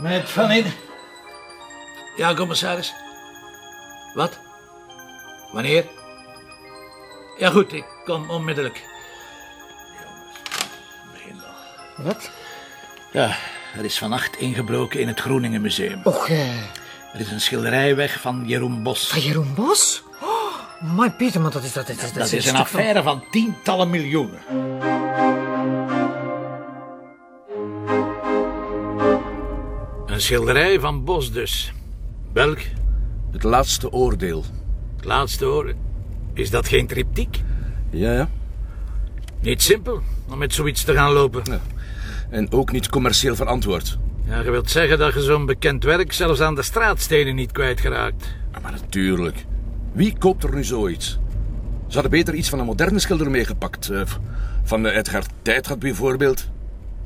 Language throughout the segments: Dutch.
Met Van in. Ja, commissaris. Wat? Wanneer? Ja, goed, ik kom onmiddellijk. Wat? Ja, er is vannacht ingebroken in het Groningen Museum. Och, eh, Er is een schilderij weg van Jeroen Bos. van Jeroen Bos? Oh, my Pieter, man, dat is, dat is, dat, Dat is een stuk van- affaire van tientallen miljoenen. Een schilderij van Bos dus. Welk? Het laatste oordeel. Het laatste hoor. Is dat geen triptiek? Ja, ja. Niet simpel om met zoiets te gaan lopen. Ja. En ook niet commercieel verantwoord. Ja, je wilt zeggen dat je zo'n bekend werk zelfs aan de straatstenen niet kwijtgeraakt. Ja, maar natuurlijk. Wie koopt er nu zoiets? Ze hadden beter iets van een moderne schilder meegepakt. eh, van eh, Edgar Tijdgat bijvoorbeeld.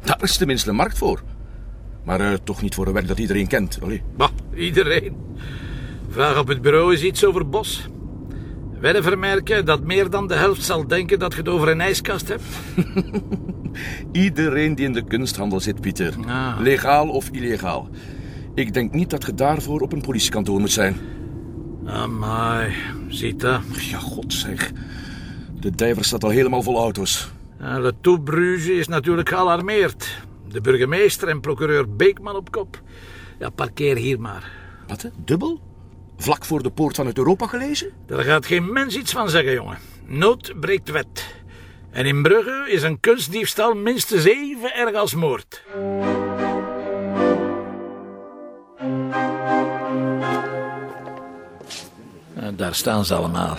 Daar is tenminste een markt voor. Maar eh, toch niet voor een werk dat iedereen kent. Allee. Bah, iedereen. Vraag op het bureau is iets over Bos. Wedden vermerken dat meer dan de helft zal denken dat je het over een ijskast hebt. Iedereen die in de kunsthandel zit, Pieter. Ah. Legaal of illegaal. Ik denk niet dat je daarvoor op een politiekantoor moet zijn. Amai, ziet dat. Ja, god zeg. De dijver staat al helemaal vol auto's. Le Tout Bruges is natuurlijk gealarmeerd. De burgemeester en procureur Beekman op kop. Ja, parkeer hier maar. Wat, hè? Dubbel? Vlak voor de poort van het Europa gelezen? Daar gaat geen mens iets van zeggen, jongen. Nood breekt wet. En in Brugge is een kunstdiefstal minstens even erg als moord. Daar staan ze allemaal.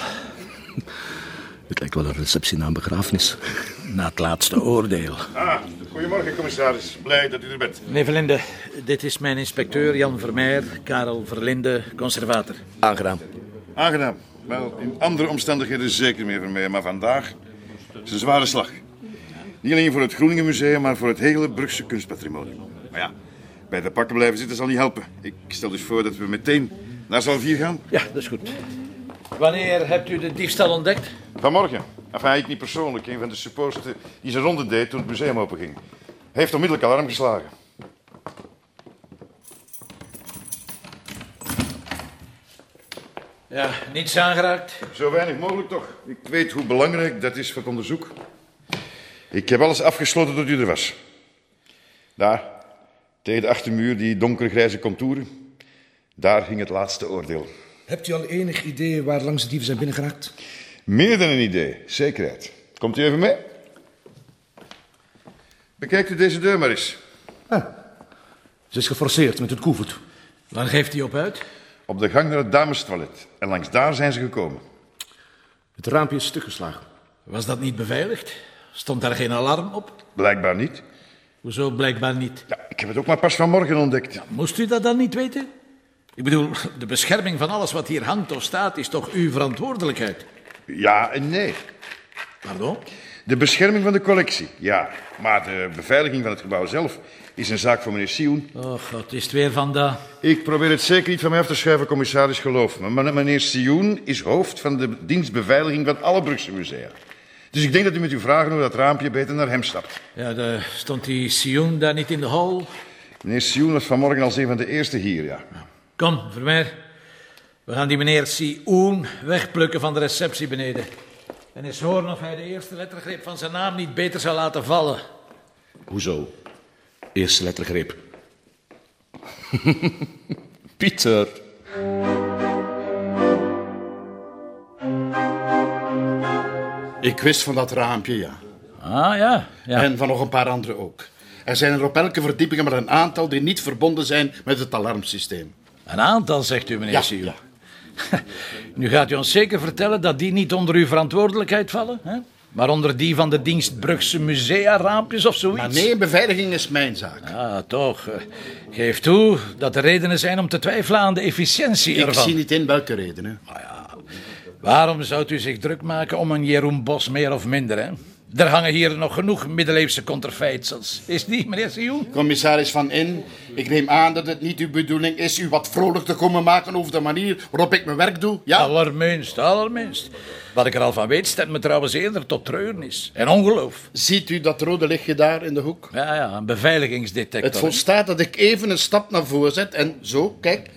Het lijkt wel een receptie na een begrafenis. Na het laatste oordeel. Ah, goedemorgen, commissaris. Blij dat u er bent. Meneer Verlinde, dit is mijn inspecteur Jan Vermeer, Karel Verlinde, conservator. Aangenaam. Aangenaam. Wel, in andere omstandigheden zeker meer van mij, maar vandaag is een zware slag. Niet alleen voor het Groningen Museum, maar voor het hele Brugse kunstpatrimonium. Maar ja, bij de pakken blijven zitten zal niet helpen. Ik stel dus voor dat we meteen naar zaal 4 gaan. Ja, dat is goed. Wanneer hebt u de diefstal ontdekt? Vanmorgen. Enfin, ik niet persoonlijk. Een van de supposten die zijn ronde deed toen het museum openging. Hij heeft onmiddellijk alarm geslagen. Ja, niets aangeraakt. Zo weinig mogelijk toch. Ik weet hoe belangrijk dat is voor het onderzoek. Ik heb alles afgesloten tot u er was. Daar, tegen de achtermuur, die donkere grijze contouren. Daar ging het laatste oordeel. Hebt u al enig idee waar langs de dieven zijn binnengeraakt? Meer dan een idee, zekerheid. Komt u even mee? Bekijkt u deze deur maar eens. Ze is geforceerd met het koevoet. Waar geeft hij op uit? Op de gang naar het damestoilet. En langs daar zijn ze gekomen. Het raampje is stuk geslagen. Was dat niet beveiligd? Stond daar geen alarm op? Blijkbaar niet. Hoezo blijkbaar niet? Ja, ik heb het ook maar pas vanmorgen ontdekt. Moest u dat dan niet weten? Ik bedoel, de bescherming van alles wat hier hangt of staat is toch uw verantwoordelijkheid? Ja en nee. Pardon? De bescherming van de collectie, ja. Maar de beveiliging van het gebouw zelf is een zaak voor meneer Sioen. Oh god, is het weer van dat? Ik probeer het zeker niet van mij af te schuiven, commissaris, geloof me. Maar meneer Sioen is hoofd van de dienstbeveiliging van alle Brugse musea. Dus ik denk dat u met uw vragen over dat raampje beter naar hem stapt. Ja, de, stond die Sion daar niet in de hal? Meneer Sioen was vanmorgen als een van de eerste hier, ja. Kom, Vermeer. We gaan die meneer Sioen wegplukken van de receptie beneden. En eens horen of hij de eerste lettergreep van zijn naam niet beter zou laten vallen. Hoezo? Eerste lettergreep. Pieter. Ik wist van dat raampje, ja. Ah, ja. ja. En van nog een paar andere ook. Er zijn er op elke verdieping maar een aantal die niet verbonden zijn met het alarmsysteem. Een aantal, zegt u, meneer Ja, Sioen. ja. Nu gaat u ons zeker vertellen dat die niet onder uw verantwoordelijkheid vallen, hè? Maar onder die van de dienst Brugse musea-raampjes of zoiets? Maar nee, beveiliging is mijn zaak. Ah, toch. eh, Geef toe dat er redenen zijn om te twijfelen aan de efficiëntie Ik ervan. zie niet in welke redenen. Waarom zou u zich druk maken om een Jeroen Bos meer of minder, hè? Er hangen hier nog genoeg middeleeuwse conterfeitsels. Is niet, meneer Sioen? Commissaris Van In, ik neem aan dat het niet uw bedoeling is u wat vrolijk te komen maken over de manier waarop ik mijn werk doe. Ja? Allerminst, allerminst. Wat ik er al van weet, stemt me trouwens eerder tot treurnis en ongeloof. Ziet u dat rode lichtje daar in de hoek? Ja, ja, een beveiligingsdetector. Het volstaat dat ik even een stap naar voren zet en zo, kijk,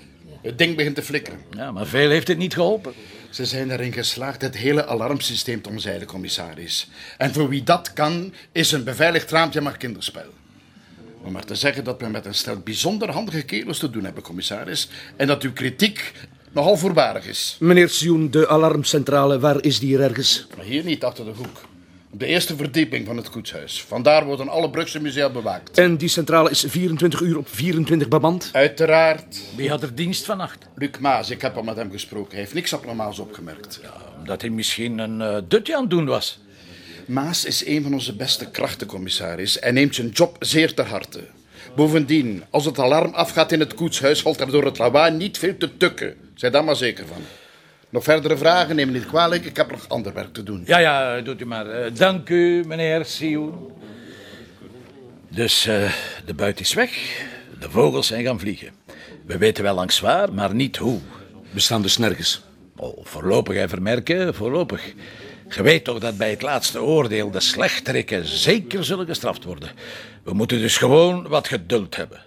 het ding begint te flikkeren. Ja, maar veel heeft het niet geholpen. Ze zijn erin geslaagd het hele alarmsysteem te omzeilen, commissaris. En voor wie dat kan, is een beveiligd raampje maar kinderspel. Om maar te zeggen dat we met een stel bijzonder handige kerels te doen hebben, commissaris. En dat uw kritiek nogal voorbarig is. Meneer Sioen, de alarmcentrale, waar is die hier ergens? Hier niet, achter de hoek. Op de eerste verdieping van het koetshuis. Vandaar worden alle Brugse musea bewaakt. En die centrale is 24 uur op 24 bemand? Uiteraard. Wie had er dienst vannacht? Luc Maas, ik heb al met hem gesproken. Hij heeft niks abnormaals opgemerkt. Omdat hij misschien een eh, dutje aan het doen was. Maas is een van onze beste krachten, commissaris. En neemt zijn job zeer ter harte. Bovendien, als het alarm afgaat in het koetshuis, valt er door het lawaai niet veel te tukken. Zij daar maar zeker van. Nog verdere vragen, neem me niet kwalijk. Ik heb nog ander werk te doen. Ja, ja, doet u maar. Eh, dank u, meneer Sioen. Dus eh, de buit is weg. De vogels zijn gaan vliegen. We weten wel langs waar, maar niet hoe. We staan dus nergens. Oh, voorlopig, hè, vermerken, voorlopig. Je weet toch dat bij het laatste oordeel de slechterikken zeker zullen gestraft worden. We moeten dus gewoon wat geduld hebben.